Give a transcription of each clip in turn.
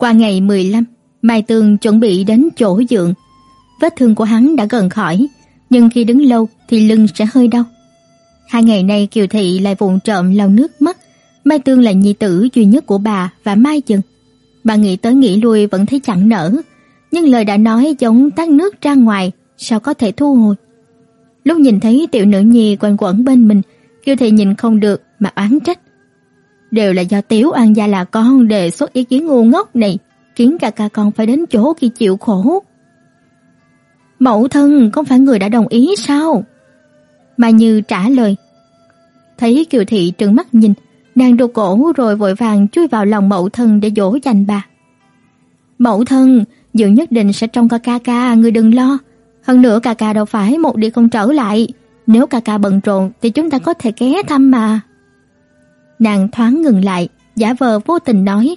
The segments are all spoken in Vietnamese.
Qua ngày 15, Mai Tường chuẩn bị đến chỗ dượng. Vết thương của hắn đã gần khỏi, nhưng khi đứng lâu thì lưng sẽ hơi đau. Hai ngày nay Kiều Thị lại vụng trộm lau nước mắt. Mai Tương là nhi tử duy nhất của bà và Mai Dừng. Bà nghĩ tới nghĩ lui vẫn thấy chẳng nở, nhưng lời đã nói giống tát nước ra ngoài, sao có thể thu hồi. Lúc nhìn thấy tiểu nữ nhi quanh quẩn bên mình, Kiều Thị nhìn không được mà oán trách. Đều là do Tiểu An gia là con đề xuất ý kiến ngu ngốc này, khiến cả ca con phải đến chỗ kia chịu khổ. Mẫu thân không phải người đã đồng ý sao? Mà Như trả lời. Thấy Kiều Thị trừng mắt nhìn, nàng đồ cổ rồi vội vàng chui vào lòng mẫu thân để dỗ dành bà. Mẫu thân, dường nhất định sẽ trông ca ca ca, người đừng lo. Hơn nữa ca ca đâu phải một đi không trở lại. Nếu ca ca bận rộn thì chúng ta có thể ghé thăm mà. Nàng thoáng ngừng lại, giả vờ vô tình nói.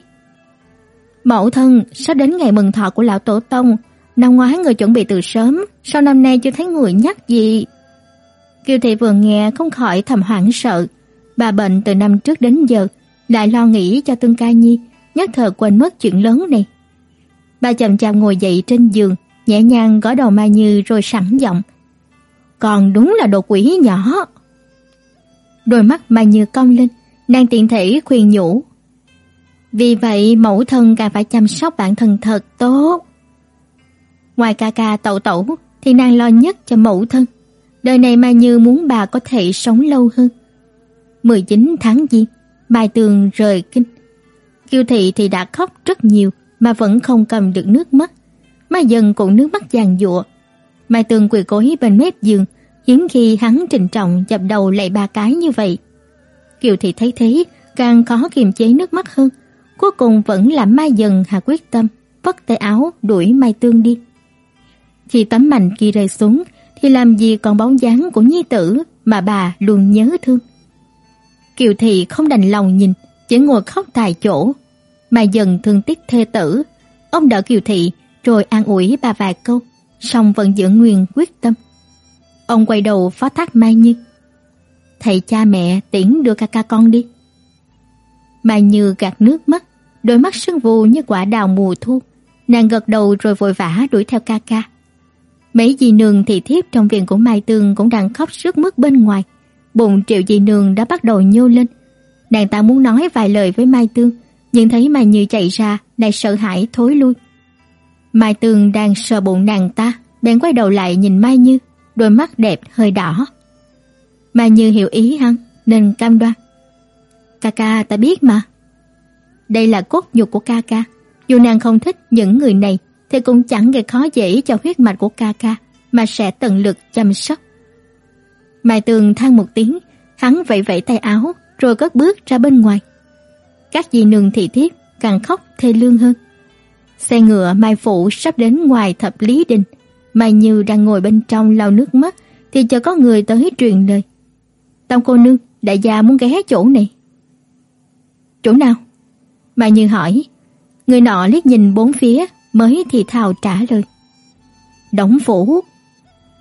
Mẫu thân, sắp đến ngày mừng thọ của lão tổ tông, năm ngoái người chuẩn bị từ sớm, sao năm nay chưa thấy người nhắc gì? Kiều thị vừa nghe không khỏi thầm hoảng sợ, bà bệnh từ năm trước đến giờ, lại lo nghĩ cho Tương Ca Nhi, nhất thời quên mất chuyện lớn này. Bà chậm chạp ngồi dậy trên giường, nhẹ nhàng gõ đầu Mai Như rồi sẵn giọng. Còn đúng là đồ quỷ nhỏ. Đôi mắt Mai Như cong lên, nàng tiện thể khuyên nhủ. Vì vậy mẫu thân càng phải chăm sóc bản thân thật tốt. Ngoài ca ca tẩu tẩu thì nàng lo nhất cho mẫu thân. Đời này mà Như muốn bà có thể sống lâu hơn. 19 tháng giêng, bài Tường rời kinh. Kiều thị thì đã khóc rất nhiều mà vẫn không cầm được nước mắt. Mai dần cũng nước mắt giàn giụa. Mai Tường quỳ gối bên mép giường, hiếm khi hắn trịnh trọng dập đầu lạy ba cái như vậy. Kiều thị thấy thế, càng khó kiềm chế nước mắt hơn. Cuối cùng vẫn là Mai dần hạ quyết tâm, vất tay áo đuổi Mai Tương đi. Khi tấm mành kia rơi xuống, thì làm gì còn bóng dáng của nhi tử mà bà luôn nhớ thương. Kiều thị không đành lòng nhìn, chỉ ngồi khóc tại chỗ. Mai dần thương tiếc thê tử, ông đỡ Kiều thị rồi an ủi bà vài câu, song vẫn giữ nguyên quyết tâm. Ông quay đầu phó thác Mai nhi. Thầy cha mẹ tiễn đưa ca ca con đi. Mai Như gạt nước mắt, đôi mắt sưng vù như quả đào mùa thu. Nàng gật đầu rồi vội vã đuổi theo ca ca. Mấy dì nương thị thiếp trong viện của Mai Tương cũng đang khóc sức mướt bên ngoài. Bụng Triệu dì nương đã bắt đầu nhô lên. Nàng ta muốn nói vài lời với Mai Tương, nhưng thấy Mai Như chạy ra, lại sợ hãi thối lui. Mai Tương đang sờ bụng nàng ta, bèn quay đầu lại nhìn Mai Như, đôi mắt đẹp hơi đỏ. Mai Như hiểu ý hắn, nên cam đoan. Ca ca ta biết mà. Đây là cốt nhục của ca ca. Dù nàng không thích những người này, thì cũng chẳng gây khó dễ cho huyết mạch của ca ca, mà sẽ tận lực chăm sóc. Mai Tường than một tiếng, hắn vẫy vẫy tay áo, rồi cất bước ra bên ngoài. Các dì nương thị thiếp càng khóc thê lương hơn. Xe ngựa Mai Phụ sắp đến ngoài thập lý đình. Mai Như đang ngồi bên trong lau nước mắt, thì chờ có người tới truyền lời. Tam cô nương, đại gia muốn ghé chỗ này. Chỗ nào? Mà Như hỏi. Người nọ liếc nhìn bốn phía, mới thì thào trả lời. Đóng phủ.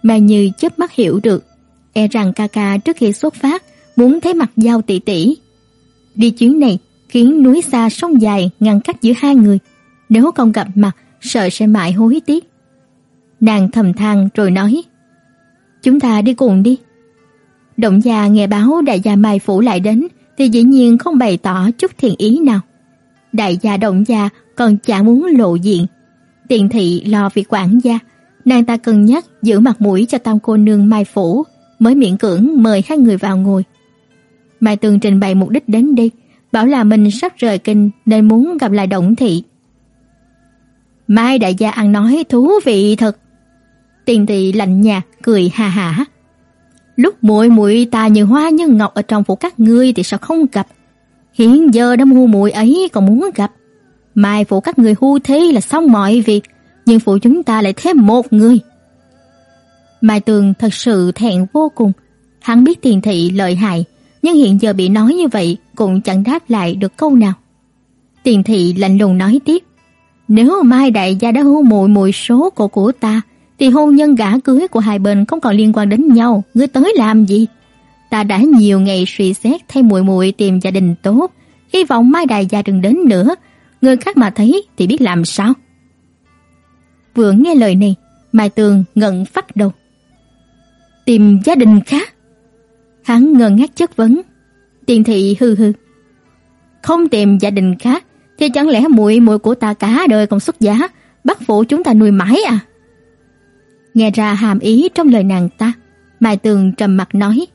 Mà Như chớp mắt hiểu được, e rằng ca ca trước khi xuất phát muốn thấy mặt giao tỷ tỷ. Đi chuyến này khiến núi xa sông dài ngăn cách giữa hai người, nếu không gặp mặt sợ sẽ mãi hối tiếc. Nàng thầm than rồi nói: "Chúng ta đi cùng đi." Động gia nghe báo đại gia Mai phủ lại đến thì dĩ nhiên không bày tỏ chút thiện ý nào. Đại gia Động gia còn chẳng muốn lộ diện. Tiền thị lo việc quản gia, nàng ta cân nhắc giữ mặt mũi cho tam cô nương Mai phủ, mới miễn cưỡng mời hai người vào ngồi. Mai Tường trình bày mục đích đến đây, bảo là mình sắp rời kinh nên muốn gặp lại Động thị. Mai đại gia ăn nói thú vị thật. Tiền thị lạnh nhạt cười ha hả. Lúc muội muội ta như hoa như ngọc ở trong phủ các ngươi thì sao không gặp? Hiện giờ đã hưu muội ấy còn muốn gặp. Mai phủ các người hưu thế là xong mọi việc, nhưng phủ chúng ta lại thêm một người. Mai Tường thật sự thẹn vô cùng. Hắn biết tiền thị lợi hại, nhưng hiện giờ bị nói như vậy cũng chẳng đáp lại được câu nào. Tiền thị lạnh lùng nói tiếp: "Nếu Mai đại gia đã hưu muội muội số của của ta, thì hôn nhân gả cưới của hai bên không còn liên quan đến nhau, ngươi tới làm gì? Ta đã nhiều ngày suy xét thay muội muội tìm gia đình tốt, hy vọng Mai đại gia đừng đến nữa, người khác mà thấy thì biết làm sao. Vừa nghe lời này, Mai Tường ngẩn phát đầu. Tìm gia đình khác? Hắn ngơ ngác chất vấn. Tiền thị hư hư. Không tìm gia đình khác thì chẳng lẽ muội muội của ta cả đời còn xuất giá, bắt phụ chúng ta nuôi mãi à? Nghe ra hàm ý trong lời nàng ta, Mai Tường trầm mặt nói: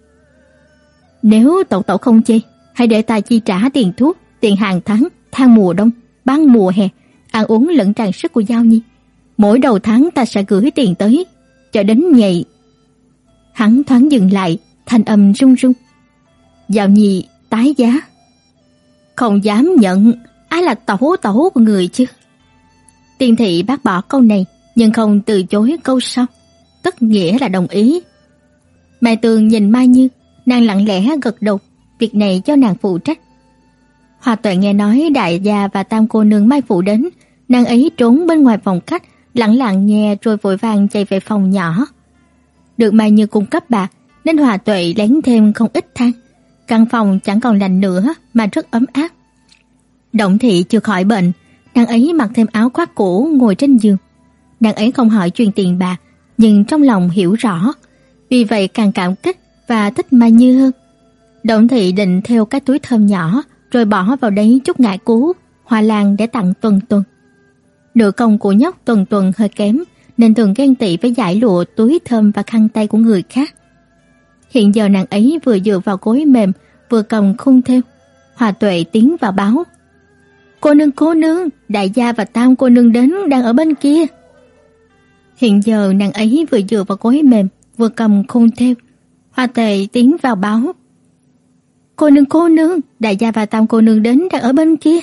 "Nếu tẩu tẩu không chê, hãy để ta chi trả tiền thuốc, tiền hàng tháng, thang mùa đông, ban mùa hè, ăn uống lẫn trang sức của Giao Nhi. Mỗi đầu tháng ta sẽ gửi tiền tới, cho đến ngày." Hắn thoáng dừng lại, thanh âm run run. Giao Nhi tái giá. Không dám nhận, ai là tẩu tẩu của người chứ? Tiên thị bác bỏ câu này, nhưng không từ chối câu sau. Tất nghĩa là đồng ý. Mai Tường nhìn Mai Như, nàng lặng lẽ gật đầu, việc này cho nàng phụ trách. Hoa Tuệ nghe nói đại gia và tam cô nương Mai phụ đến, nàng ấy trốn bên ngoài phòng khách, lặng lặng nghe rồi vội vàng chạy về phòng nhỏ. Được Mai Như cung cấp bạc, nên Hòa Tuệ lén thêm không ít than. Căn phòng chẳng còn lạnh nữa mà rất ấm áp. Động thị chưa khỏi bệnh, nàng ấy mặc thêm áo khoác cũ ngồi trên giường. Nàng ấy không hỏi chuyện tiền bạc, nhưng trong lòng hiểu rõ, vì vậy càng cảm kích và thích Mai Như hơn. Động thị định theo cái túi thơm nhỏ rồi bỏ vào đấy chút ngải cứu, hoa lan để tặng Tuần Tuần. Độ công của nhóc Tuần Tuần hơi kém nên thường ghen tị với giải lụa túi thơm và khăn tay của người khác. Hiện giờ nàng ấy vừa dựa vào gối mềm, vừa cầm khung theo. Hòa Tuệ tiến vào báo. Cô nương cô nương, đại gia và tam cô nương đến đang ở bên kia. Hiện giờ nàng ấy vừa dựa vào gối mềm, vừa cầm khung theo. Hoa Tề tiến vào báo. Cô nương cô nương, đại gia và tam cô nương đến đang ở bên kia.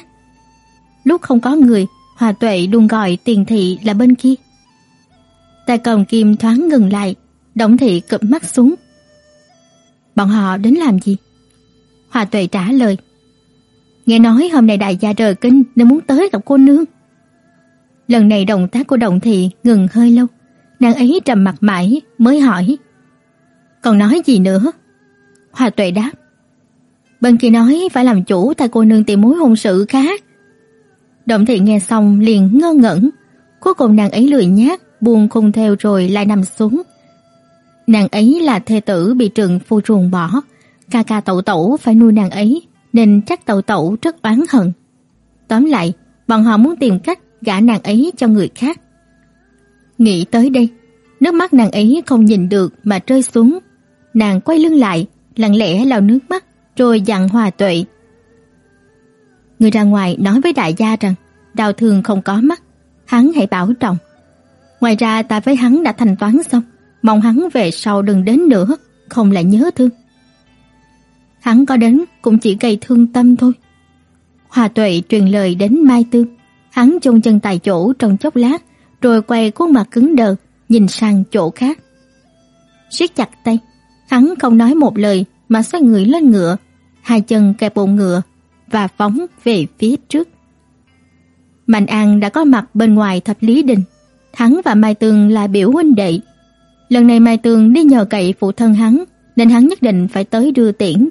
Lúc không có người, Hòa Tuệ luôn gọi tiền thị là bên kia. Tay cầm kim thoáng ngừng lại, động thị cụp mắt xuống. Bọn họ đến làm gì? Hòa Tuệ trả lời. Nghe nói hôm nay đại gia rời kinh nên muốn tới gặp cô nương. Lần này động tác của Động thị ngừng hơi lâu, nàng ấy trầm mặt mãi mới hỏi: "Còn nói gì nữa?" Hòa Tuệ đáp: "Bên kia nói phải làm chủ thay cô nương tìm mối hôn sự khác." Động thị nghe xong liền ngơ ngẩn, cuối cùng nàng ấy lười nhác buông khung theo rồi lại nằm xuống. Nàng ấy là thê tử bị trường phu ruồng bỏ, ca ca tẩu tẩu phải nuôi nàng ấy, nên chắc tẩu tẩu rất oán hận. Tóm lại, bọn họ muốn tìm cách gả nàng ấy cho người khác. Nghĩ tới đây, nước mắt nàng ấy không nhìn được mà rơi xuống. Nàng quay lưng lại, lặng lẽ lau nước mắt, rồi dặn Hòa Tuệ. Người ra ngoài nói với đại gia rằng đào thường không có mắt, hắn hãy bảo trọng. Ngoài ra ta với hắn đã thành toán xong, mong hắn về sau đừng đến nữa, không lại nhớ thương. Hắn có đến cũng chỉ gây thương tâm thôi. Hòa Tuệ truyền lời đến Mai Tương, hắn chôn chân tại chỗ trong chốc lát, rồi quay khuôn mặt cứng đờ, nhìn sang chỗ khác. siết chặt tay, hắn không nói một lời mà xoay người lên ngựa, hai chân kẹp bụng ngựa và phóng về phía trước. Mạnh An đã có mặt bên ngoài thập lý đình, hắn và Mai tường là biểu huynh đệ. Lần này Mai tường đi nhờ cậy phụ thân hắn, nên hắn nhất định phải tới đưa tiễn.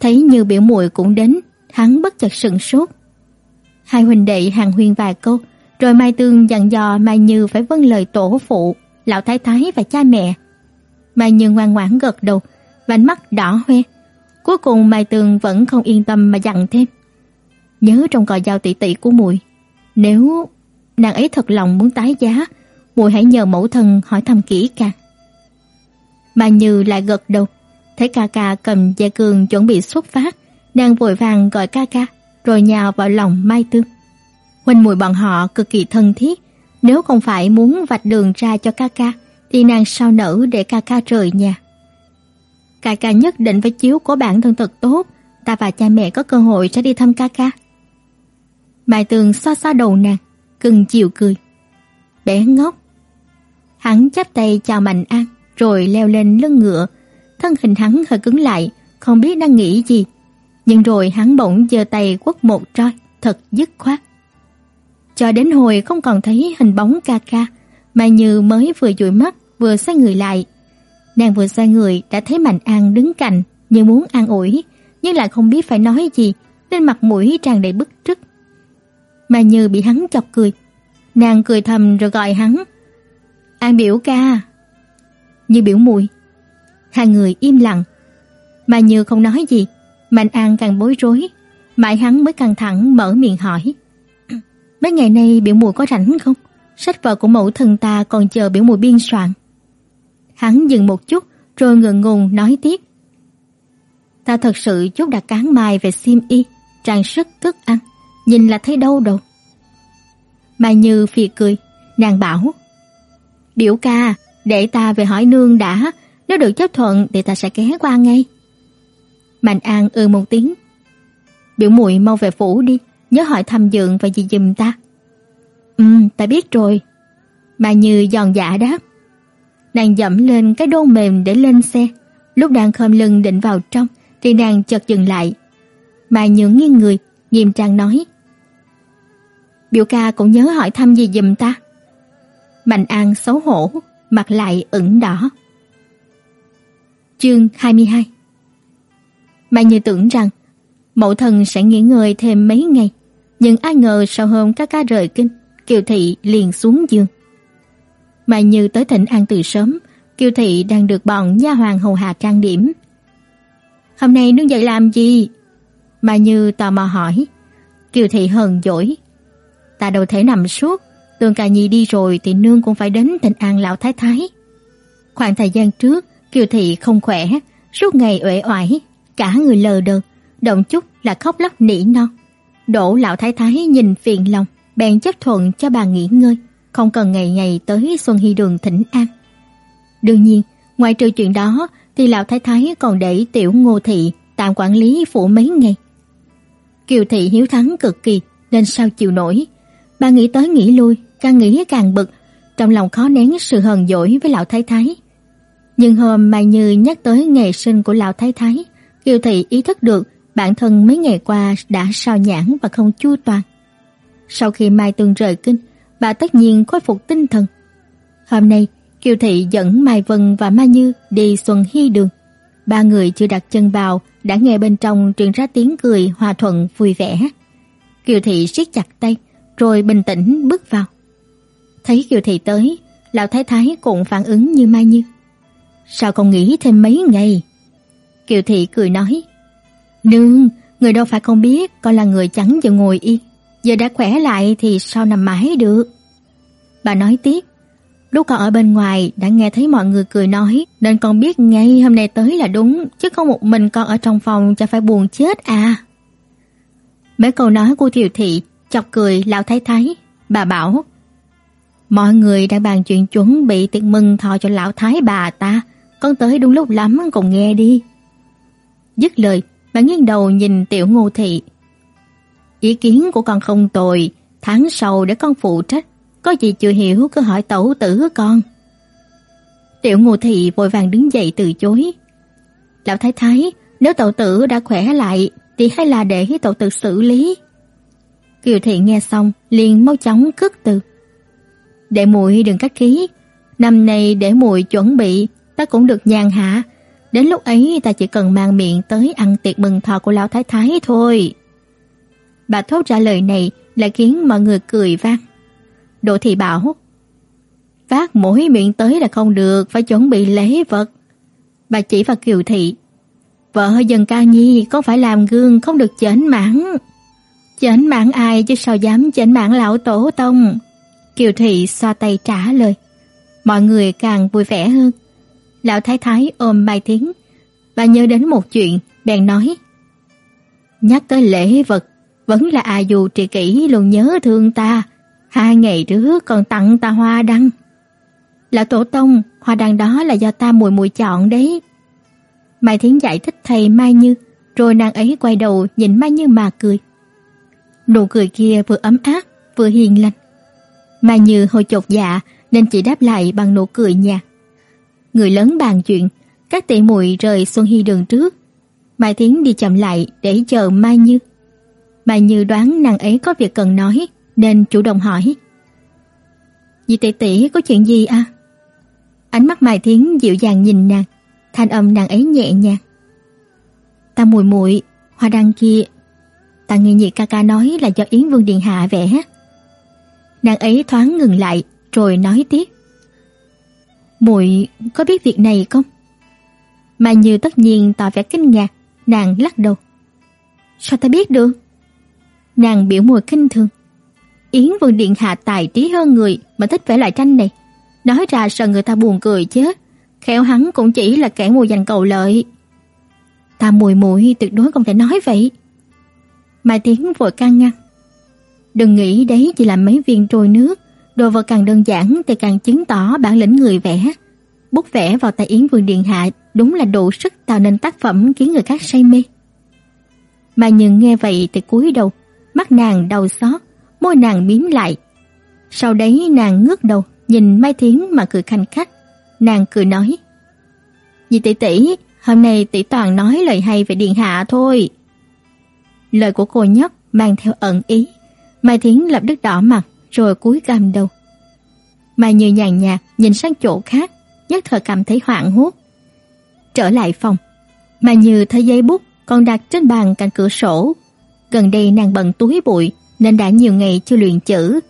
Thấy như biểu muội cũng đến, hắn bất chợt sừng sốt. Hai huynh đệ hàng huyên vài câu, rồi Mai Tương dặn dò Mai Như phải vâng lời tổ phụ, lão thái thái và cha mẹ. Mai Như ngoan ngoãn gật đầu, vành mắt đỏ hoe. Cuối cùng Mai Tương vẫn không yên tâm mà dặn thêm. Nhớ trong cò giao tỷ tỷ của muội, nếu nàng ấy thật lòng muốn tái giá, muội hãy nhờ mẫu thân hỏi thăm kỹ càng. Mai Như lại gật đầu, thấy ca ca cầm dây cương chuẩn bị xuất phát, nàng vội vàng gọi ca ca, rồi nhào vào lòng Mai Tương. Huynh muội bọn họ cực kỳ thân thiết, nếu không phải muốn vạch đường ra cho ca ca, thì nàng sao nỡ để ca ca rời nhà. Ca ca nhất định phải chiếu cố bản thân thật tốt, ta và cha mẹ có cơ hội sẽ đi thăm ca ca. Mai Tường xoa xoa đầu nàng, cưng chiều cười. Bé ngốc. Hắn chắp tay chào Mạnh An, rồi leo lên lưng ngựa. Thân hình hắn hơi cứng lại, không biết đang nghĩ gì. Nhưng rồi hắn bỗng giơ tay quất một roi, thật dứt khoát. Cho đến hồi không còn thấy hình bóng ca ca, mà như mới vừa dụi mắt, vừa xoay người lại. Nàng vừa xoay người đã thấy Mạnh An đứng cạnh như muốn an ủi, nhưng lại không biết phải nói gì, nên mặt mũi tràn đầy bức rứt. mà Như bị hắn chọc cười. Nàng cười thầm rồi gọi hắn. An biểu ca. Như biểu mùi. Hai người im lặng. Mà Như không nói gì. Mạnh An càng bối rối. Mãi hắn mới căng thẳng mở miệng hỏi. Mấy ngày nay biểu muội có rảnh không? Sách vở của mẫu thân ta còn chờ biểu muội biên soạn. Hắn dừng một chút rồi ngượng ngùng nói tiếp. Ta thật sự chút đặt cán mai về sim y, trang sức thức ăn, nhìn là thấy đâu đâu. Mai Như phì cười, nàng bảo: "Biểu ca, để ta về hỏi nương đã, nếu được chấp thuận thì ta sẽ ghé qua ngay." Mạnh An ừ một tiếng. "Biểu muội mau về phủ đi, nhớ hỏi thăm dượng và gì dùm ta." "Ừm, ta biết rồi." bà Như giòn giả đáp. Nàng dẫm lên cái đôn mềm để lên xe, lúc đang khom lưng định vào trong thì nàng chợt dừng lại. bà Như nghiêng người, nghiêm trang nói: biểu ca cũng nhớ hỏi thăm gì dùm ta. Mạnh An xấu hổ, mặt lại ửng đỏ. Chương 22 Mai Như tưởng rằng mẫu thần sẽ nghỉ ngơi thêm mấy ngày, nhưng ai ngờ sau hôm các ca rời kinh, Kiều Thị liền xuống giường. Mai Như tới thỉnh an từ sớm, Kiều Thị đang được bọn nha hoàng hầu hạ trang điểm. Hôm nay nương dậy làm gì? Mai Như tò mò hỏi. Kiều Thị hờn dỗi, ta đâu thể nằm suốt, Tương Ca Nhi đi rồi thì nương cũng phải đến thịnh an lão thái thái. Khoảng thời gian trước, Kiều thị không khỏe, suốt ngày uể oải, cả người lờ đờ, động chút là khóc lóc nỉ non. Đỗ lão thái thái nhìn phiền lòng, bèn chấp thuận cho bà nghỉ ngơi, không cần ngày ngày tới Xuân Hy đường thỉnh an. Đương nhiên, ngoài trừ chuyện đó thì lão thái thái còn để tiểu Ngô thị tạm quản lý phủ mấy ngày. Kiều thị hiếu thắng cực kỳ nên sao chịu nổi, Bà nghĩ tới nghĩ lui, càng nghĩ càng bực, trong lòng khó nén sự hờn dỗi với lão thái thái. Nhưng hôm Mai Như nhắc tới ngày sinh của lão thái thái, Kiều thị ý thức được bản thân mấy ngày qua đã sao nhãn và không chu toàn. Sau khi Mai Tương rời kinh, bà tất nhiên khôi phục tinh thần. Hôm nay, Kiều thị dẫn Mai Vân và Mai Như đi Xuân Hy đường. Ba người chưa đặt chân vào đã nghe bên trong truyền ra tiếng cười hòa thuận vui vẻ. Kiều thị siết chặt tay, rồi bình tĩnh bước vào. Thấy Kiều Thị tới, lão thái thái cũng phản ứng như Mai Như. Sao không nghĩ thêm mấy ngày? Kiều Thị cười nói, Nương, người đâu phải không biết con là người chẳng chịu ngồi yên. Giờ đã khỏe lại thì sao nằm mãi được? Bà nói tiếp, lúc con ở bên ngoài đã nghe thấy mọi người cười nói nên con biết ngay hôm nay tới là đúng chứ không một mình con ở trong phòng cho phải buồn chết à. Mấy câu nói của Kiều Thị chọc cười lão thái thái, bà bảo: "Mọi người đang bàn chuyện chuẩn bị tiệc mừng thọ cho lão thái bà ta, con tới đúng lúc lắm cùng nghe đi." Dứt lời, bà nghiêng đầu nhìn Tiểu Ngô thị. "Ý kiến của con không tồi, tháng sau để con phụ trách, có gì chưa hiểu cứ hỏi tẩu tử con." Tiểu Ngô thị vội vàng đứng dậy từ chối. "Lão thái thái, nếu tẩu tử đã khỏe lại thì hay là để tẩu tử xử lý?" Kiều Thị nghe xong liền mau chóng cất từ. Để muội đừng cách khí, năm nay để muội chuẩn bị, ta cũng được nhàn hạ, đến lúc ấy ta chỉ cần mang miệng tới ăn tiệc mừng thọ của lão thái thái thôi. Bà thốt ra lời này lại khiến mọi người cười vang. Đỗ Thị bảo: "Phát mỗi miệng tới là không được, phải chuẩn bị lễ vật." Bà chỉ vào Kiều Thị: "Vợ dần ca nhi, con phải làm gương không được chểnh mãn." Chảnh mãn ai chứ sao dám chảnh mãn lão tổ tông. Kiều Thị xoa tay trả lời. Mọi người càng vui vẻ hơn. Lão Thái Thái ôm Mai Thiến. Bà nhớ đến một chuyện, bèn nói. Nhắc tới lễ vật, vẫn là à dù trì kỷ luôn nhớ thương ta. Hai ngày trước còn tặng ta hoa đăng. Lão Tổ Tông, hoa đăng đó là do ta mùi mùi chọn đấy. Mai Thiến giải thích thầy Mai Như, rồi nàng ấy quay đầu nhìn Mai Như mà cười. Nụ cười kia vừa ấm áp, vừa hiền lành. mai như hồi chột dạ nên chỉ đáp lại bằng nụ cười nhạt. Người lớn bàn chuyện, các tỷ muội rời Xuân Hy đường trước. Mai Thiến đi chậm lại để chờ Mai Như. Mai Như đoán nàng ấy có việc cần nói nên chủ động hỏi. Dì tỷ tỷ có chuyện gì à? Ánh mắt Mai Thiến dịu dàng nhìn nàng, thanh âm nàng ấy nhẹ nhàng. Ta mùi muội, hoa đăng kia ta nghe nhị ca ca nói là do Yến Vương Điện Hạ vẽ. Nàng ấy thoáng ngừng lại rồi nói tiếp muội có biết việc này không? Mà Như tất nhiên tỏ vẻ kinh ngạc, nàng lắc đầu. Sao ta biết được? Nàng biểu môi kinh thường. Yến Vương Điện Hạ tài trí hơn người mà thích vẽ loại tranh này. Nói ra sợ người ta buồn cười chứ. Khéo hắn cũng chỉ là kẻ mùi giành cầu lợi. Ta mùi mùi tuyệt đối không thể nói vậy. Mai Tiến vội can ngăn. Đừng nghĩ đấy chỉ là mấy viên trôi nước, đồ vật càng đơn giản thì càng chứng tỏ bản lĩnh người vẽ. Bút vẽ vào tay Yến Vương Điện Hạ đúng là đủ sức tạo nên tác phẩm khiến người khác say mê. Mà nhưng nghe vậy thì cúi đầu, mắt nàng đau xót, môi nàng mím lại. Sau đấy nàng ngước đầu, nhìn Mai Thiến mà cười khanh khách. Nàng cười nói: "Dì tỷ tỷ, hôm nay tỷ toàn nói lời hay về điện hạ thôi." Lời của cô nhóc mang theo ẩn ý, Mai Thiến lập tức đỏ mặt rồi cúi gằm đầu. Mai Như nhàn nhạt nhìn sang chỗ khác, nhất thời cảm thấy hoảng hốt. Trở lại phòng, Mai Như thấy giấy bút còn đặt trên bàn cạnh cửa sổ. Gần đây nàng bận túi bụi nên đã nhiều ngày chưa luyện chữ.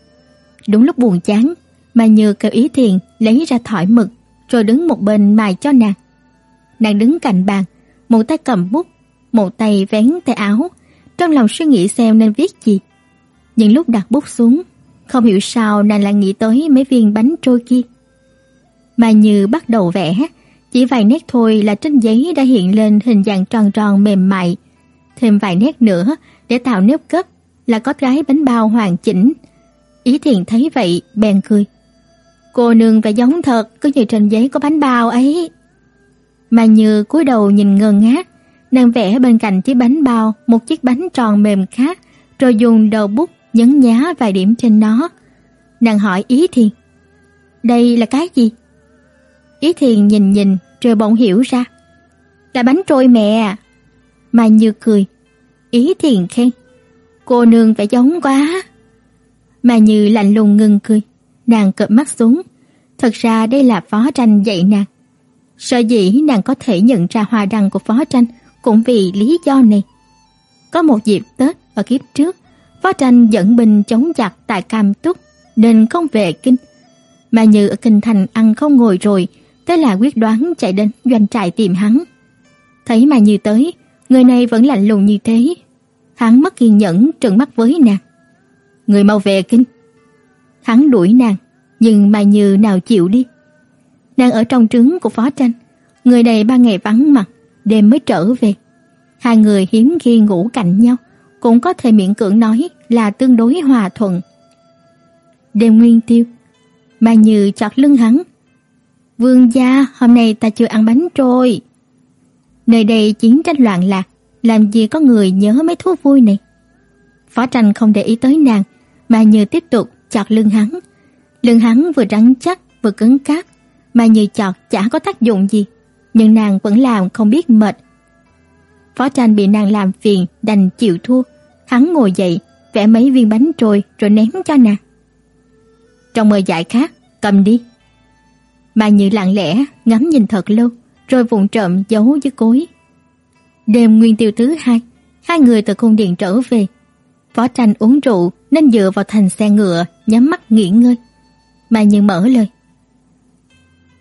Đúng lúc buồn chán, Mai Như kêu Ý Thiền lấy ra thỏi mực rồi đứng một bên mài cho nàng. Nàng đứng cạnh bàn, một tay cầm bút, một tay vén tay áo, trong lòng suy nghĩ xem nên viết gì. Nhưng lúc đặt bút xuống, không hiểu sao nàng lại nghĩ tới mấy viên bánh trôi kia. Mà như bắt đầu vẽ, chỉ vài nét thôi là trên giấy đã hiện lên hình dạng tròn tròn mềm mại. Thêm vài nét nữa để tạo nếp gấp là có cái bánh bao hoàn chỉnh. Ý thiện thấy vậy, bèn cười. Cô nương vẽ giống thật, cứ như trên giấy có bánh bao ấy. Mà như cúi đầu nhìn ngơ ngác, nàng vẽ bên cạnh chiếc bánh bao một chiếc bánh tròn mềm khác, rồi dùng đầu bút nhấn nhá vài điểm trên nó. Nàng hỏi Ý Thiền, "Đây là cái gì?" Ý Thiền nhìn nhìn rồi bỗng hiểu ra, "Là bánh trôi mẹ." À? Mà Như cười, Ý Thiền khen, "Cô nương phải giống quá." Mà Như lạnh lùng ngừng cười, nàng cụp mắt xuống, thật ra đây là phó tranh dạy nàng. Sở dĩ nàng có thể nhận ra hoa đăng của phó tranh cũng vì lý do này. Có một dịp Tết ở kiếp trước, Phó Tranh dẫn binh chống giặc tại Cam Túc nên không về kinh. Mà như ở kinh thành ăn không ngồi rồi, thế là quyết đoán chạy đến doanh trại tìm hắn. Thấy mà như tới, người này vẫn lạnh lùng như thế. Hắn mất kiên nhẫn trừng mắt với nàng. Người mau về kinh. Hắn đuổi nàng, nhưng mà như nào chịu đi. Nàng ở trong trứng của phó tranh, người này ba ngày vắng mặt, đêm mới trở về. Hai người hiếm khi ngủ cạnh nhau, cũng có thể miễn cưỡng nói là tương đối hòa thuận. Đêm nguyên tiêu, mà như chọt lưng hắn. Vương gia, hôm nay ta chưa ăn bánh trôi. Nơi đây chiến tranh loạn lạc, làm gì có người nhớ mấy thú vui này. Phó tranh không để ý tới nàng, mà như tiếp tục chọt lưng hắn. Lưng hắn vừa rắn chắc vừa cứng cáp, mà như chọt chả có tác dụng gì, nhưng nàng vẫn làm không biết mệt. Phó tranh bị nàng làm phiền đành chịu thua, hắn ngồi dậy, vẽ mấy viên bánh trôi rồi ném cho nàng. Trong mơ dại khác, cầm đi. Mà Như lặng lẽ ngắm nhìn thật lâu, rồi vụng trộm giấu dưới cối. Đêm nguyên tiêu thứ hai, hai người từ cung điện trở về. Phó tranh uống rượu nên dựa vào thành xe ngựa, nhắm mắt nghỉ ngơi. Mà Như mở lời.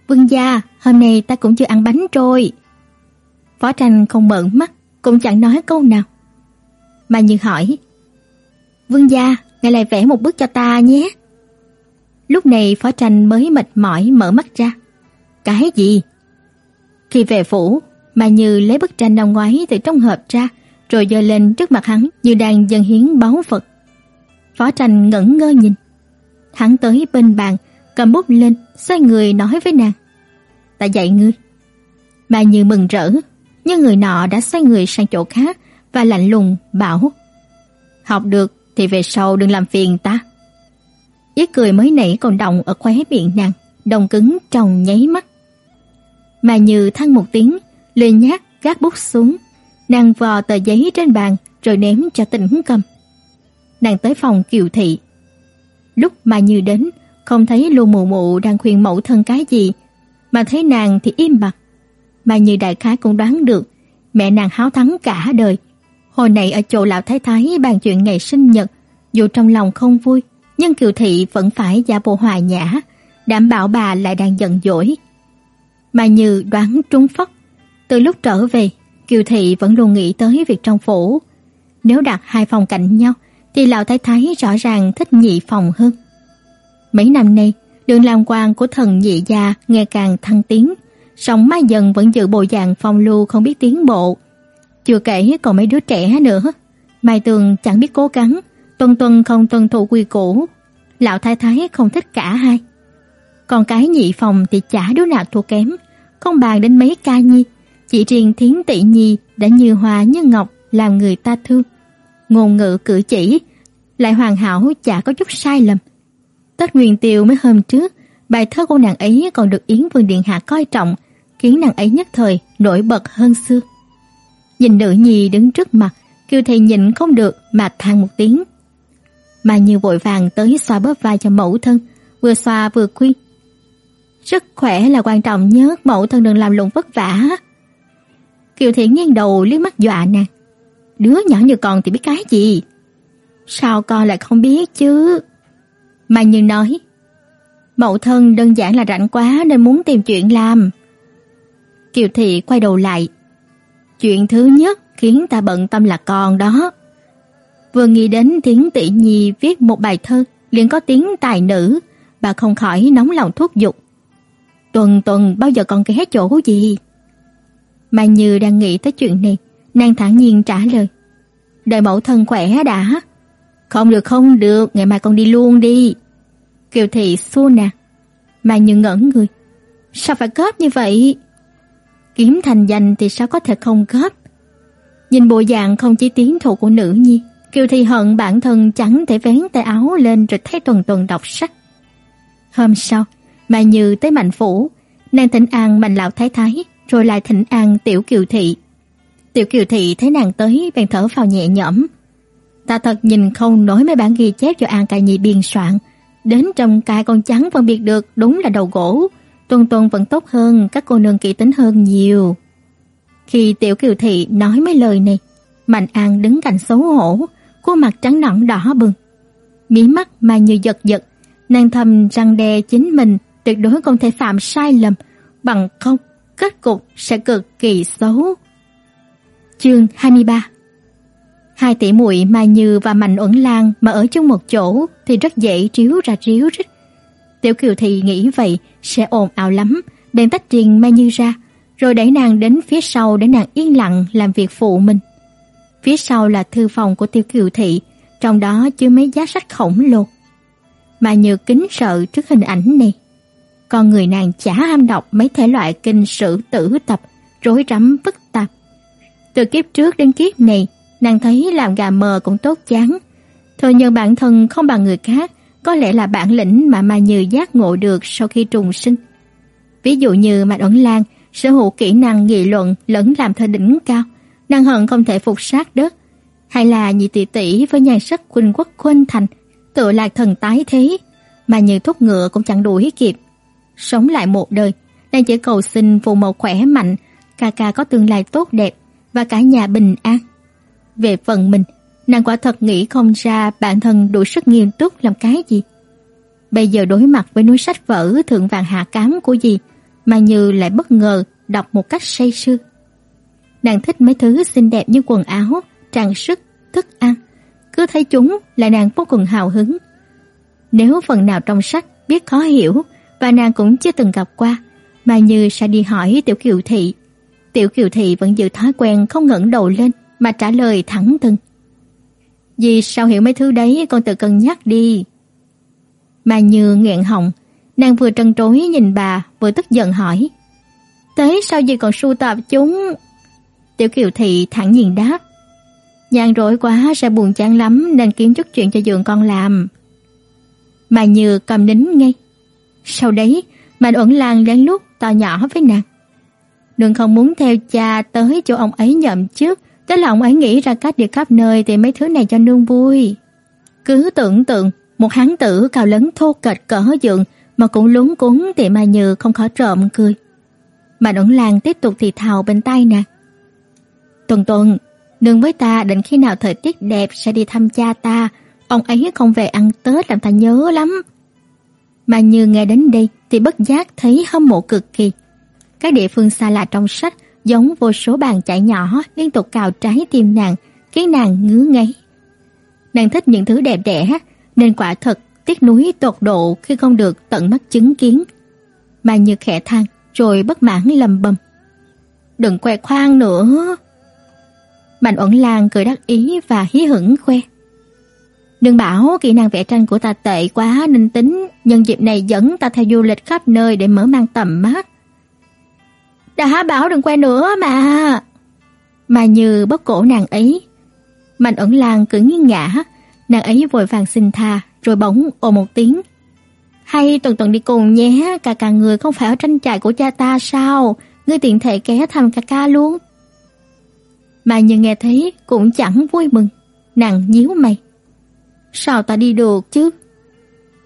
Vương gia, hôm nay ta cũng chưa ăn bánh trôi. Phó tranh không mở mắt, cũng chẳng nói câu nào. Mà Như hỏi. Vương gia, ngài lại vẽ một bức cho ta nhé. Lúc này phó tranh mới mệt mỏi mở mắt ra. Cái gì? Khi về phủ, mà Như lấy bức tranh năm ngoái từ trong hộp ra, rồi giơ lên trước mặt hắn như đang dâng hiến báo phật Phó tranh ngẩn ngơ nhìn. Hắn tới bên bàn, cầm bút lên, xoay người nói với nàng. Ta dạy ngươi. Mà Như mừng rỡ, nhưng người nọ đã xoay người sang chỗ khác và lạnh lùng bảo: "Học được thì về sau đừng làm phiền ta." Ý cười mới nãy còn động ở khóe miệng nàng, đồng cứng trong nháy mắt. Mà Như than một tiếng, lê nhát gác bút xuống, nàng vò tờ giấy trên bàn rồi ném cho Tĩnh cầm. Nàng tới phòng Kiều thị. Lúc mà Như đến, không thấy Lưu Mụ Mụ đang khuyên mẫu thân cái gì, mà thấy nàng thì im bặt. Mà Như đại khái cũng đoán được, mẹ nàng háo thắng cả đời, Hồi nãy ở chỗ lão thái thái bàn chuyện ngày sinh nhật, dù trong lòng không vui, nhưng Kiều thị vẫn phải giả bộ hòa nhã, đảm bảo bà lại đang giận dỗi. Mà như đoán trúng phất, từ lúc trở về, Kiều thị vẫn luôn nghĩ tới việc trong phủ. Nếu đặt hai phòng cạnh nhau thì lão thái thái rõ ràng thích nhị phòng hơn. Mấy năm nay, đường làm quan của thần nhị gia ngày càng thăng tiến, song Mai dần vẫn giữ bộ dạng phong lưu không biết tiến bộ. Chưa kể còn mấy đứa trẻ nữa. Mai Tường chẳng biết cố gắng, tuần tuần không tuân thủ quy củ. Lão thái thái không thích cả hai. Còn cái nhị phòng thì chả đứa nào thua kém, không bàn đến mấy ca nhi, chỉ riêng Thiến Tỷ Nhi đã như hoa như ngọc làm người ta thương. Ngôn ngữ cử chỉ lại hoàn hảo chả có chút sai lầm. Tết Nguyên Tiêu mấy hôm trước, bài thơ của nàng ấy còn được Yến Vương Điện Hạ coi trọng, khiến nàng ấy nhất thời nổi bật hơn xưa. Nhìn nữ nhi đứng trước mặt, kêu thầy nhịn không được mà than một tiếng. Mà như vội vàng tới xoa bóp vai cho mẫu thân, vừa xoa vừa khuyên. Sức khỏe là quan trọng nhất, mẫu thân đừng làm lụng vất vả. Kiều Thiện nghiêng đầu liếc mắt dọa nàng. Đứa nhỏ như con thì biết cái gì? Sao con lại không biết chứ? Mà như nói, mẫu thân đơn giản là rảnh quá nên muốn tìm chuyện làm. Kiều Thị quay đầu lại. Chuyện thứ nhất khiến ta bận tâm là con đó. Vừa nghĩ đến tiếng tỷ nhi viết một bài thơ, liền có tiếng tài nữ, bà không khỏi nóng lòng thúc giục. Tuần tuần bao giờ con ghé chỗ gì? Mà như đang nghĩ tới chuyện này, nàng thản nhiên trả lời. Đợi mẫu thân khỏe đã. Không được không được, ngày mai con đi luôn đi. Kiều thị xua nè. Mà như ngẩn người. Sao phải gấp như vậy? Kiếm thành danh thì sao có thể không gấp? Nhìn bộ dạng không chỉ tiến thủ của nữ nhi, Kiều thị hận bản thân chẳng thể vén tay áo lên rồi thấy tuần tuần đọc sách. Hôm sau, mà như tới mạnh phủ, nàng thỉnh an mạnh lão thái thái, rồi lại thỉnh an tiểu kiều thị. Tiểu kiều thị thấy nàng tới bèn thở phào nhẹ nhõm. Ta thật nhìn không nổi mấy bản ghi chép cho An cài Nhi biên soạn, đến trong cài con trắng phân biệt được đúng là đầu gỗ, Tuần Tuần vẫn tốt hơn, các cô nương kỹ tính hơn nhiều. Khi Tiểu Kiều Thị nói mấy lời này, Mạnh An đứng cạnh xấu hổ, khuôn mặt trắng nõn đỏ bừng. Mí mắt mà như giật giật, nàng thầm răng đe chính mình tuyệt đối không thể phạm sai lầm, bằng không kết cục sẽ cực kỳ xấu. Chương 23 Hai tỷ muội Mai Như và Mạnh Uẩn Lan mà ở chung một chỗ thì rất dễ ríu ra ríu rít. Tiểu Kiều Thị nghĩ vậy sẽ ồn ào lắm, bèn tách riêng Mai Như ra, rồi đẩy nàng đến phía sau để nàng yên lặng làm việc phụ mình. Phía sau là thư phòng của tiêu Kiều Thị, trong đó chứa mấy giá sách khổng lồ. Mai Như kính sợ trước hình ảnh này. Con người nàng chả ham đọc mấy thể loại kinh sử tử tập, rối rắm phức tạp. Từ kiếp trước đến kiếp này, nàng thấy làm gà mờ cũng tốt chán. Thừa nhận bản thân không bằng người khác, có lẽ là bản lĩnh mà Mai Như giác ngộ được sau khi trùng sinh. Ví dụ như Mạch Ẩn Lan sở hữu kỹ năng nghị luận lẫn làm thơ đỉnh cao, năng hận không thể phục sát đất, hay là nhị tỷ tỷ với nhan sắc quỳnh quốc khuynh thành, tựa lạc thần tái thế, mà như thúc ngựa cũng chẳng đuổi kịp. Sống lại một đời, nàng chỉ cầu xin phù mẫu khỏe mạnh, ca ca có tương lai tốt đẹp và cả nhà bình an. Về phần mình, nàng quả thật nghĩ không ra bản thân đủ sức nghiêm túc làm cái gì. Bây giờ đối mặt với núi sách vở thượng vàng hạ cám của gì, mà như lại bất ngờ đọc một cách say sưa. Nàng thích mấy thứ xinh đẹp như quần áo, trang sức, thức ăn, cứ thấy chúng là nàng vô cùng hào hứng. Nếu phần nào trong sách biết khó hiểu và nàng cũng chưa từng gặp qua, mà như sẽ đi hỏi Tiểu Kiều Thị. Tiểu Kiều Thị vẫn giữ thói quen không ngẩng đầu lên mà trả lời thẳng thừng. Vì sao hiểu mấy thứ đấy con tự cân nhắc đi. Mà như nghẹn họng, nàng vừa trân trối nhìn bà vừa tức giận hỏi. Thế sao gì còn sưu tập chúng? Tiểu Kiều Thị thẳng nhiên đáp. Nhàn rỗi quá sẽ buồn chán lắm nên kiếm chút chuyện cho giường con làm. Mà như cầm nín ngay. Sau đấy, Mạnh Uẩn Lan lén lút to nhỏ với nàng. Đừng không muốn theo cha tới chỗ ông ấy nhậm trước, Thế là ông ấy nghĩ ra cách đi khắp nơi tìm mấy thứ này cho nương vui. Cứ tưởng tượng một hán tử cao lớn thô kệch cỡ dựng mà cũng lúng cuốn thì mà Như không khó trộm cười. Mà Ẩn Lan tiếp tục thì thào bên tay nè. Tuần tuần, Nương với ta định khi nào thời tiết đẹp sẽ đi thăm cha ta, ông ấy không về ăn Tết làm ta nhớ lắm. Mà như nghe đến đây thì bất giác thấy hâm mộ cực kỳ. Các địa phương xa lạ trong sách giống vô số bàn chải nhỏ liên tục cào trái tim nàng, khiến nàng ngứa ngáy. Nàng thích những thứ đẹp đẽ nên quả thật tiếc nuối tột độ khi không được tận mắt chứng kiến. Mà như khẽ than rồi bất mãn lầm bầm. Đừng khoe khoang nữa. Mạnh Uẩn Lan cười đắc ý và hí hửng khoe. Đừng bảo kỹ năng vẽ tranh của ta tệ quá nên tính nhân dịp này dẫn ta theo du lịch khắp nơi để mở mang tầm mắt. Đã bảo đừng quay nữa mà. Mà như bóp cổ nàng ấy. Mạnh ẩn lan cứ nghiêng ngã, nàng ấy vội vàng xin tha rồi bỗng ồ một tiếng. Hay tuần tuần đi cùng nhé, cả cả người không phải ở tranh trại của cha ta sao? Ngươi tiện thể ké thăm ca ca luôn. Mà như nghe thấy cũng chẳng vui mừng, nàng nhíu mày. Sao ta đi được chứ?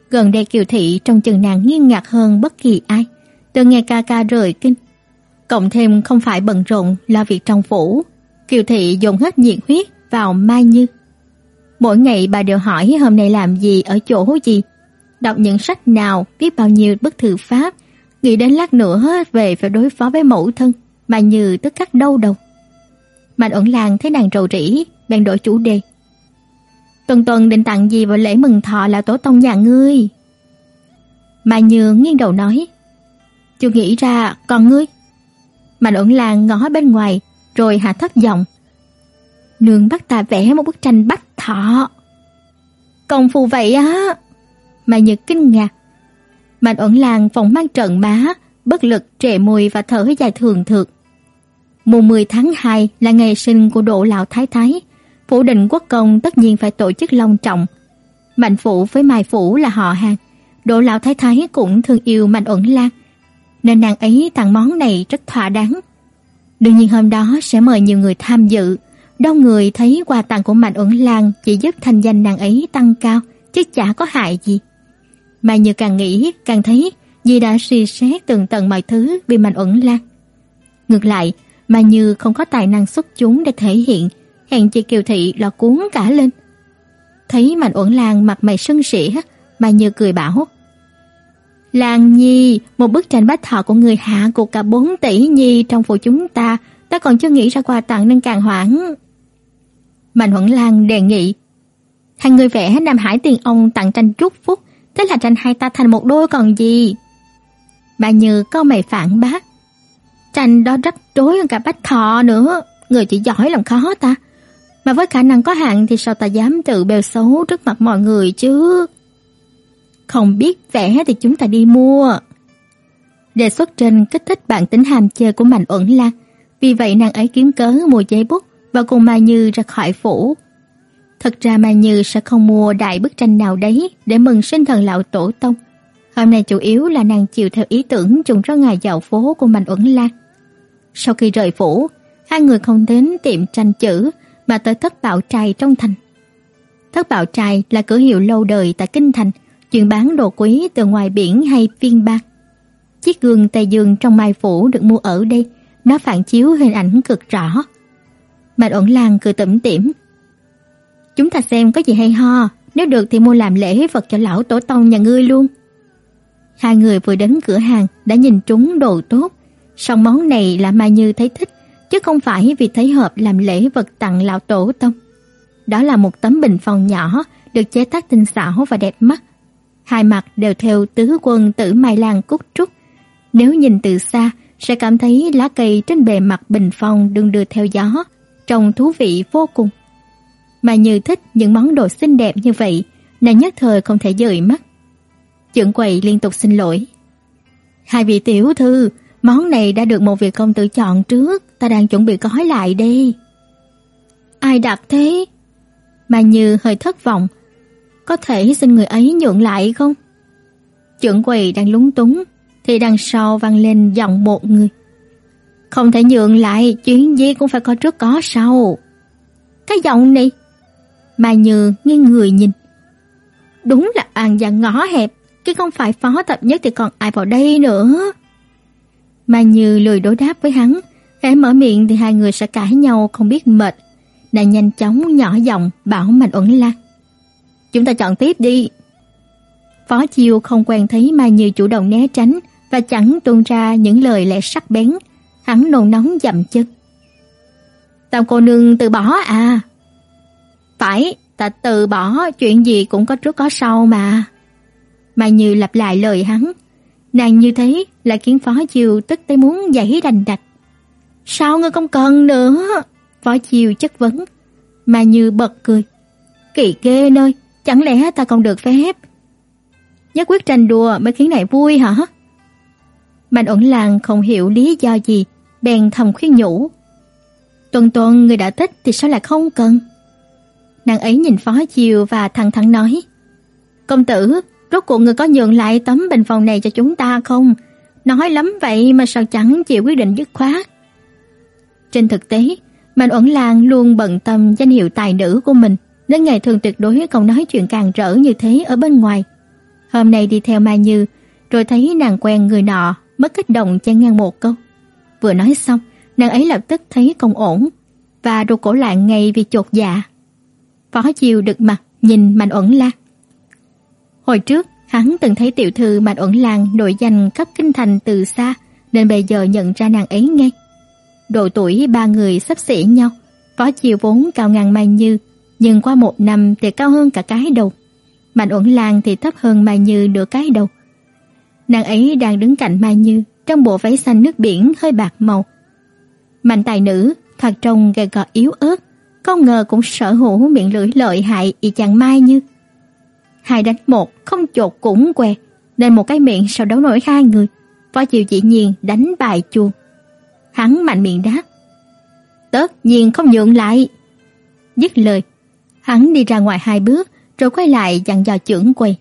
Gần đây Kiều Thị trong chừng nàng nghiêng ngặt hơn bất kỳ ai. Từ nghe ca ca rời kinh, cộng thêm không phải bận rộn lo việc trong phủ, Kiều thị dồn hết nhiệt huyết vào Mai Như. Mỗi ngày bà đều hỏi hôm nay làm gì ở chỗ gì, đọc những sách nào, viết bao nhiêu bức thư pháp, nghĩ đến lát nữa về phải đối phó với mẫu thân, mà Như tức khắc đau đầu. Mạnh ẩn làng thấy nàng rầu rĩ, bèn đổi chủ đề. Tuần tuần định tặng gì vào lễ mừng thọ là tổ tông nhà ngươi? Mà Như nghiêng đầu nói, chưa nghĩ ra, còn ngươi? Mạnh ẩn làng ngó bên ngoài, rồi hạ thấp giọng. Nương bắt ta vẽ một bức tranh bách thọ. Công phu vậy á. Mà Nhật kinh ngạc. Mạnh ẩn làng phòng mang trận má, bất lực trệ môi và thở dài thường thượt. Mùng 10 tháng 2 là ngày sinh của Đỗ lão thái thái, phủ định quốc công tất nhiên phải tổ chức long trọng. Mạnh phủ với Mai phủ là họ hàng, Đỗ lão thái thái cũng thương yêu Mạnh ẩn lan, nên nàng ấy tặng món này rất thỏa đáng. Đương nhiên hôm đó sẽ mời nhiều người tham dự, đông người thấy quà tặng của Mạnh Uẩn Lan chỉ giúp thành danh nàng ấy tăng cao, chứ chả có hại gì. Mà như càng nghĩ, càng thấy Di đã suy xét từng tận mọi thứ vì Mạnh Uẩn Lan. Ngược lại, mà như không có tài năng xuất chúng để thể hiện, hẹn chị Kiều Thị là cuốn cả lên. Thấy Mạnh Uẩn Lan mặt mày sưng sỉa, mà như cười bảo, Lan Nhi, một bức tranh bách thọ của người hạ của cả 4 tỷ nhi trong phủ chúng ta, ta còn chưa nghĩ ra quà tặng nên càng hoảng. Mạnh Huẩn Lan đề nghị, hai người vẽ Nam Hải tiền ông tặng tranh chúc phúc, thế là tranh hai ta thành một đôi còn gì. Bà Như câu mày phản bác, tranh đó rắc rối hơn cả bách thọ nữa, người chỉ giỏi làm khó ta. Mà với khả năng có hạn thì sao ta dám tự bêu xấu trước mặt mọi người chứ? Không biết vẽ thì chúng ta đi mua. Đề xuất trên kích thích bản tính ham chơi của Mạnh Uẩn Lan. Vì vậy nàng ấy kiếm cớ mua giấy bút và cùng Mai Như ra khỏi phủ. Thật ra Mai Như sẽ không mua đại bức tranh nào đấy để mừng sinh thần lão tổ tông. Hôm nay chủ yếu là nàng chịu theo ý tưởng trùng ra ngày dạo phố của Mạnh Uẩn Lan. Sau khi rời phủ, hai người không đến tiệm tranh chữ mà tới Thất Bảo Trai trong thành. Thất Bảo Trai là cửa hiệu lâu đời tại Kinh Thành, chuyện bán đồ quý từ ngoài biển hay phiên bạc. Chiếc gương Tây Dương trong mai phủ được mua ở đây, nó phản chiếu hình ảnh cực rõ. Bạch ổn làng cười tủm tỉm. Chúng ta xem có gì hay ho, nếu được thì mua làm lễ vật cho lão tổ tông nhà ngươi luôn. Hai người vừa đến cửa hàng đã nhìn trúng đồ tốt, song món này là Mai Như thấy thích, chứ không phải vì thấy hợp làm lễ vật tặng lão tổ tông. Đó là một tấm bình phong nhỏ, được chế tác tinh xảo và đẹp mắt, hai mặt đều theo tứ quân tử mai lan cúc trúc. Nếu nhìn từ xa, sẽ cảm thấy lá cây trên bề mặt bình phong đương đưa theo gió, trông thú vị vô cùng. Mà như thích những món đồ xinh đẹp như vậy, nàng nhất thời không thể dời mắt. Trưởng quầy liên tục xin lỗi. Hai vị tiểu thư, món này đã được một vị công tử chọn trước, ta đang chuẩn bị gói lại đây. Ai đặt thế? Mà như hơi thất vọng, có thể xin người ấy nhượng lại không? Trưởng quầy đang lúng túng, thì đằng sau vang lên giọng một người. Không thể nhượng lại, chuyến gì cũng phải có trước có sau. Cái giọng này, mà Như nghiêng người nhìn. Đúng là bàn giang ngõ hẹp, chứ không phải phó tập nhất thì còn ai vào đây nữa. Mà Như lười đối đáp với hắn, hễ mở miệng thì hai người sẽ cãi nhau không biết mệt. Nàng nhanh chóng nhỏ giọng bảo Mạnh Uẩn Lan. Chúng ta chọn tiếp đi. Phó Chiêu không quen thấy Mai Như chủ động né tránh và chẳng tuôn ra những lời lẽ sắc bén. Hắn nôn nóng dậm chân. Tam cô nương từ bỏ à? Phải, ta từ bỏ, chuyện gì cũng có trước có sau mà. Mai Như lặp lại lời hắn. Nàng như thế là khiến Phó Chiêu tức tới muốn giãy đành đạch. Sao ngươi không cần nữa? Phó Chiêu chất vấn. Mai Như bật cười. Kỳ ghê nơi, chẳng lẽ ta còn được phép? Nhất quyết tranh đùa mới khiến này vui hả? Mạnh ẩn làng không hiểu lý do gì, bèn thầm khuyên nhủ. Tuần tuần người đã thích thì sao lại không cần? Nàng ấy nhìn Phó Chiều và thẳng thắn nói. Công tử, rốt cuộc người có nhường lại tấm bình phòng này cho chúng ta không? Nói lắm vậy mà sao chẳng chịu quyết định dứt khoát. Trên thực tế, Mạnh Uẩn Lan luôn bận tâm danh hiệu tài nữ của mình, nên ngày thường tuyệt đối không nói chuyện càng rỡ như thế ở bên ngoài. Hôm nay đi theo Mai Như, rồi thấy nàng quen người nọ, mất kích động chen ngang một câu. Vừa nói xong, nàng ấy lập tức thấy không ổn và rụt cổ lại ngay vì chột dạ. Phó chiêu đực mặt nhìn Mạnh Uẩn Lan. Hồi trước, hắn từng thấy tiểu thư Mạnh Uẩn Lan nổi danh khắp kinh thành từ xa, nên bây giờ nhận ra nàng ấy ngay. Độ tuổi ba người sắp xỉ nhau, Phó chiêu vốn cao ngang Mai Như, nhưng qua một năm thì cao hơn cả cái đầu. Mạnh Uẩn Lan thì thấp hơn Mai Như nửa cái đầu. Nàng ấy đang đứng cạnh Mai Như trong bộ váy xanh nước biển hơi bạc màu. Mạnh tài nữ, thoạt trông gầy gò yếu ớt, không ngờ cũng sở hữu miệng lưỡi lợi hại y chàng Mai Như. Hai đánh một, không chột cũng què, nên một cái miệng sau đấu nổi hai người. Phó Chiều dĩ nhiên đánh bài chuông. Hắn mạnh miệng đáp. Tất nhiên không nhượng lại. Dứt lời, hắn đi ra ngoài hai bước, rồi quay lại dặn dò trưởng quầy.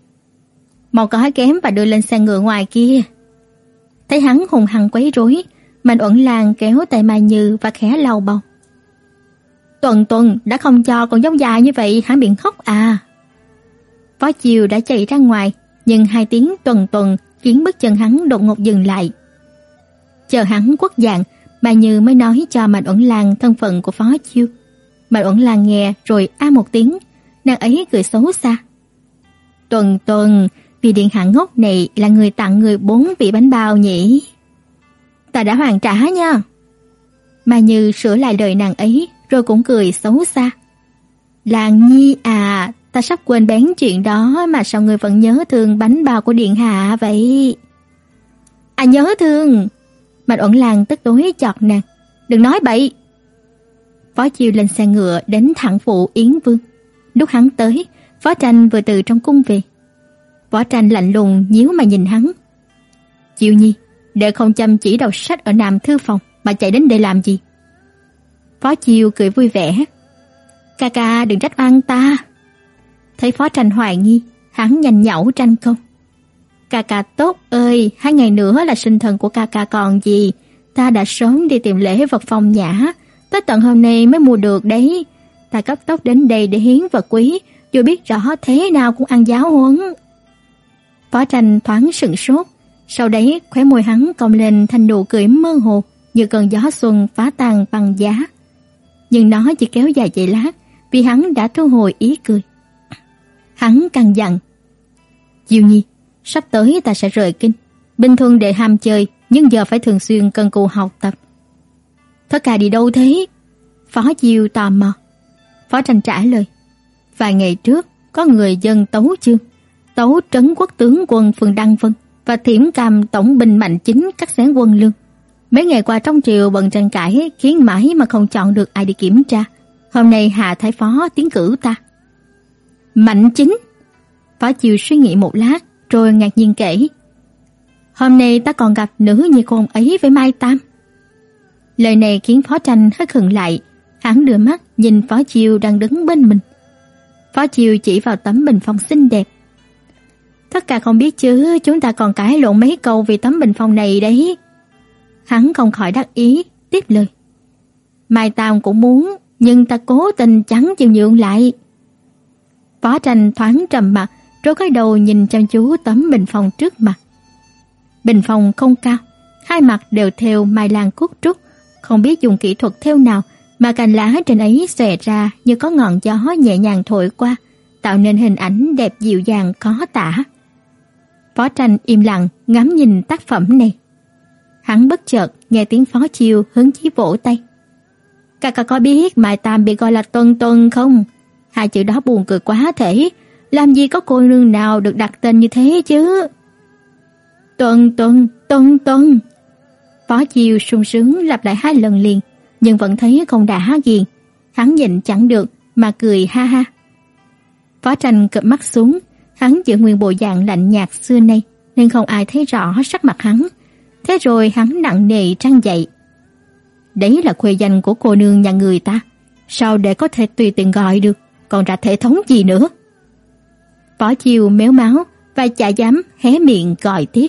Mau có kém và đưa lên xe ngựa ngoài kia. Thấy hắn hùng hăng quấy rối, Mạnh Uẩn Lan kéo tay Mai Như và khẽ lau bầu. Tuần tuần đã không cho con giống dài như vậy hắn biện khóc à. Phó Chiều đã chạy ra ngoài, nhưng hai tiếng tuần tuần khiến bước chân hắn đột ngột dừng lại. Chờ hắn quất dạng, bà Như mới nói cho Mạnh Uẩn Lan thân phận của Phó Chiêu. Mạnh Uẩn Lan nghe rồi a một tiếng, nàng ấy cười xấu xa. Tuần tuần, vì điện hạ ngốc này là người tặng người bốn vị bánh bao nhỉ? Ta đã hoàn trả nha. Mà Như sửa lại lời nàng ấy, rồi cũng cười xấu xa. "Lan Nhi à, ta sắp quên bén chuyện đó mà sao người vẫn nhớ thương bánh bao của điện hạ vậy? À nhớ thương. Mạch Uẩn Lan tức tối chọt nàng, đừng nói bậy. Phó Chiêu lên xe ngựa đến thẳng phủ Yến Vương. Lúc hắn tới, Phó Tranh vừa từ trong cung về. Phó Tranh lạnh lùng nhíu mà nhìn hắn. Chiêu Nhi, để không chăm chỉ đọc sách ở Nam thư phòng mà chạy đến đây làm gì? Phó Chiêu cười vui vẻ. Ca ca đừng trách oan ta. Thấy Phó Tranh hoài nghi, hắn nhanh nhảu tranh công. Ca ca tốt ơi, hai ngày nữa là sinh thần của ca ca còn gì. Ta đã sớm đi tìm lễ vật phong nhã, tới tận hôm nay mới mua được đấy. Ta cấp tốc đến đây để hiến vật quý, dù biết rõ thế nào cũng ăn giáo huấn. Phó tranh thoáng sững sốt, sau đấy khóe môi hắn cong lên thành nụ cười mơ hồ như cơn gió xuân phá tan băng giá. Nhưng nó chỉ kéo dài giây lát, vì hắn đã thu hồi ý cười. Hắn căng dặn, Diêu Nhi, sắp tới ta sẽ rời kinh. Bình thường để ham chơi, nhưng giờ phải thường xuyên cần cù học tập. Thất ca đi đâu thế? Phó Diêu tò mò. Phó Tranh trả lời. Vài ngày trước, có người dân tấu chương, tấu trấn quốc tướng quân phường Đăng Vân và thiểm cam tổng binh mạnh chính cắt xén quân lương. Mấy ngày qua trong triều bận tranh cãi khiến mãi mà không chọn được ai đi kiểm tra. Hôm nay hà Thái Phó tiến cử ta. Mạnh chính. Phó Chiều suy nghĩ một lát rồi ngạc nhiên kể. Hôm nay ta còn gặp nữ nhi con ấy với Mai Tam. Lời này khiến Phó Tranh hết hừng lại, hắn đưa mắt nhìn Phó Chiêu đang đứng bên mình. Phó Chiêu chỉ vào tấm bình phong xinh đẹp. Tất cả không biết chứ, chúng ta còn cãi lộn mấy câu vì tấm bình phong này đấy. Hắn không khỏi đắc ý, tiếp lời. Mai Tam cũng muốn, nhưng ta cố tình chẳng chịu nhượng lại. Phó Tranh thoáng trầm mặt, rồi cái đầu nhìn chăm chú tấm bình phong trước mặt. Bình phong không cao, hai mặt đều theo mai lan cúc trúc, không biết dùng kỹ thuật theo nào mà cành lá trên ấy xòe ra như có ngọn gió nhẹ nhàng thổi qua, tạo nên hình ảnh đẹp dịu dàng khó tả. Phó Tranh im lặng ngắm nhìn tác phẩm này. Hắn bất chợt nghe tiếng Phó Chiêu hứng chí vỗ tay. Ca cà có biết Mai Tam bị gọi là Tuân Tuân không? Hai chữ đó buồn cười quá thể, làm gì có cô nương nào được đặt tên như thế chứ? Tuân Tuân, Tuân Tuân. Phó Chiêu sung sướng lặp lại hai lần liền, nhưng vẫn thấy không đã ghiền. Hắn nhịn chẳng được mà cười ha ha. Phó Tranh cụp mắt xuống, hắn giữ nguyên bộ dạng lạnh nhạt xưa nay nên không ai thấy rõ sắc mặt hắn. Thế rồi hắn nặng nề trăng dậy. Đấy là khuê danh của cô nương nhà người ta, sao để có thể tùy tiện gọi được, còn ra thể thống gì nữa. Phó Chiêu méo máu và chả dám hé miệng gọi tiếp.